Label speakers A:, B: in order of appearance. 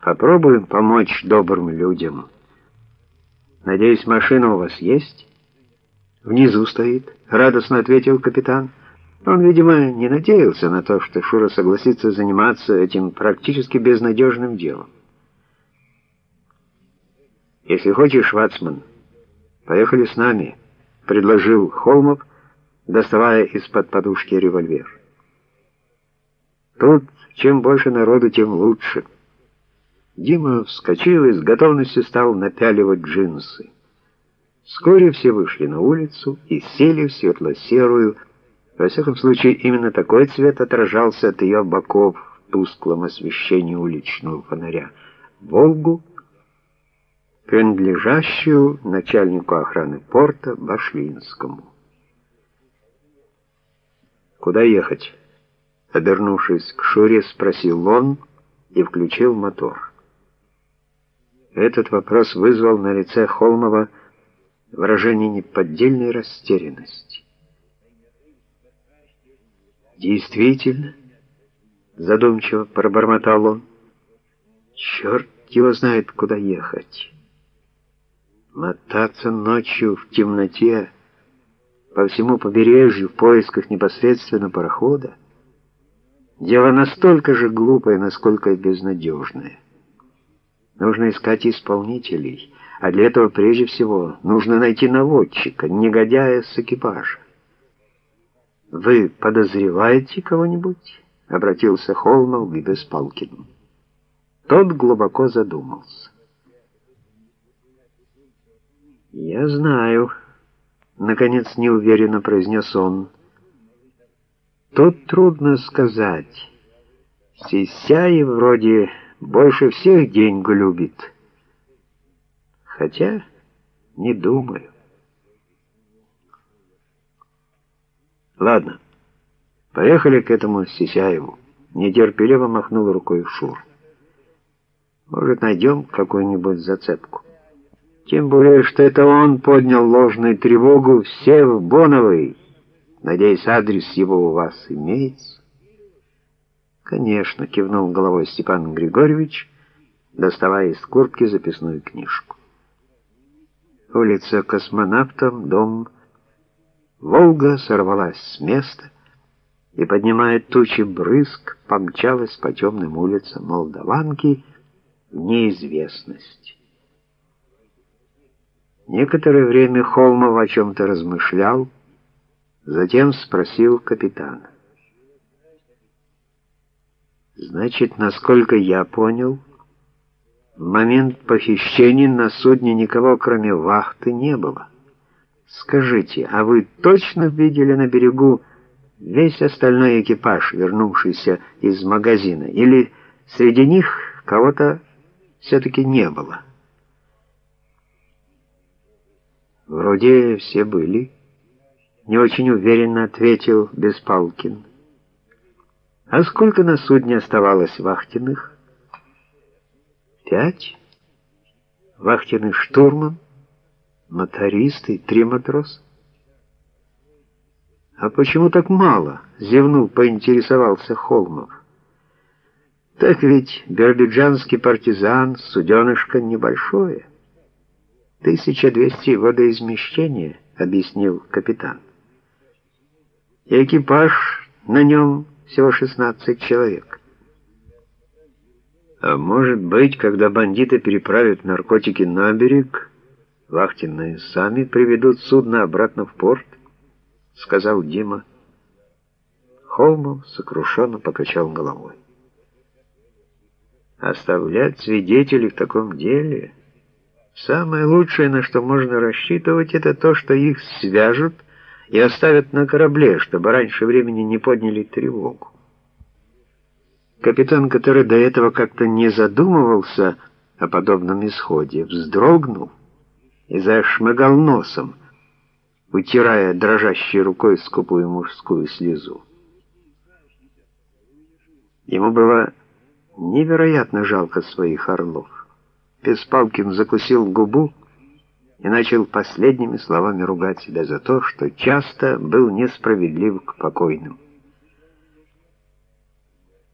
A: Попробуем помочь добрым людям. Надеюсь, машина у вас есть? Внизу стоит, радостно ответил капитан. Он, видимо, не надеялся на то, что Шура согласится заниматься этим практически безнадежным делом. Если хочешь, Вацман, поехали с нами, предложил Холмов, доставая из-под подушки револьвер. Тут чем больше народу, тем лучше. Дима вскочил и с готовностью стал напяливать джинсы. Вскоре все вышли на улицу и сели в светло-серую, во всяком случае именно такой цвет отражался от ее боков в тусклом освещении уличного фонаря. «Волгу», принадлежащую начальнику охраны порта Башлинскому. «Куда ехать?» Обернувшись к Шуре, спросил он и включил мотор. Этот вопрос вызвал на лице Холмова выражение неподдельной растерянности. «Действительно?» — задумчиво пробормотал он. «Черт его знает, куда ехать. Мотаться ночью в темноте по всему побережью в поисках непосредственно парохода — дело настолько же глупое, насколько и безнадежное». Нужно искать исполнителей, а для этого прежде всего нужно найти наводчика, негодяя с экипажа. «Вы подозреваете кого-нибудь?» — обратился Холмов к Беспалкину. Тот глубоко задумался. «Я знаю», — наконец неуверенно произнес он. «Тут трудно сказать. Сисяи вроде больше всех деньги любит. Хотя не думаю. Ладно, поехали к этому Сисяеву. Нетерпеливо махнул рукой Шур. Может, найдем какую-нибудь зацепку. Тем более, что это он поднял ложную тревогу все в Боновой. Надеюсь, адрес его у вас имеется. «Конечно», — кивнул головой Степан Григорьевич, доставая из куртки записную книжку. Улица Космонавтов, дом Волга сорвалась с места и, поднимая тучи брызг, помчалась по темным улицам Молдаванки в неизвестность. Некоторое время Холмов о чем-то размышлял, затем спросил капитана. Значит, насколько я понял, в момент похищения на судне никого, кроме вахты, не было. Скажите, а вы точно видели на берегу весь остальной экипаж, вернувшийся из магазина, или среди них кого-то все-таки не было? Вроде все были, не очень уверенно ответил Беспалкин. А сколько на судне оставалось вахтенных? Пять. Вахтенный штурман, моторист и три матроса. А почему так мало? Зевнул, поинтересовался Холмов. Так ведь биробиджанский партизан, суденышко небольшое. 1200 водоизмещения, объяснил капитан. И экипаж на нем всего 16 человек. А может быть, когда бандиты переправят наркотики на берег, вахтенные сами приведут судно обратно в порт, сказал Дима. Холмов сокрушенно покачал головой. Оставлять свидетелей в таком деле самое лучшее, на что можно рассчитывать, это то, что их свяжут и оставят на корабле, чтобы раньше времени не подняли тревогу. Капитан, который до этого как-то не задумывался о подобном исходе, вздрогнул и зашмыгал носом, утирая дрожащей рукой скупую мужскую слезу. Ему было невероятно жалко своих орлов. Песпалкин закусил губу и начал последними словами ругать себя за то, что часто был несправедлив к покойным.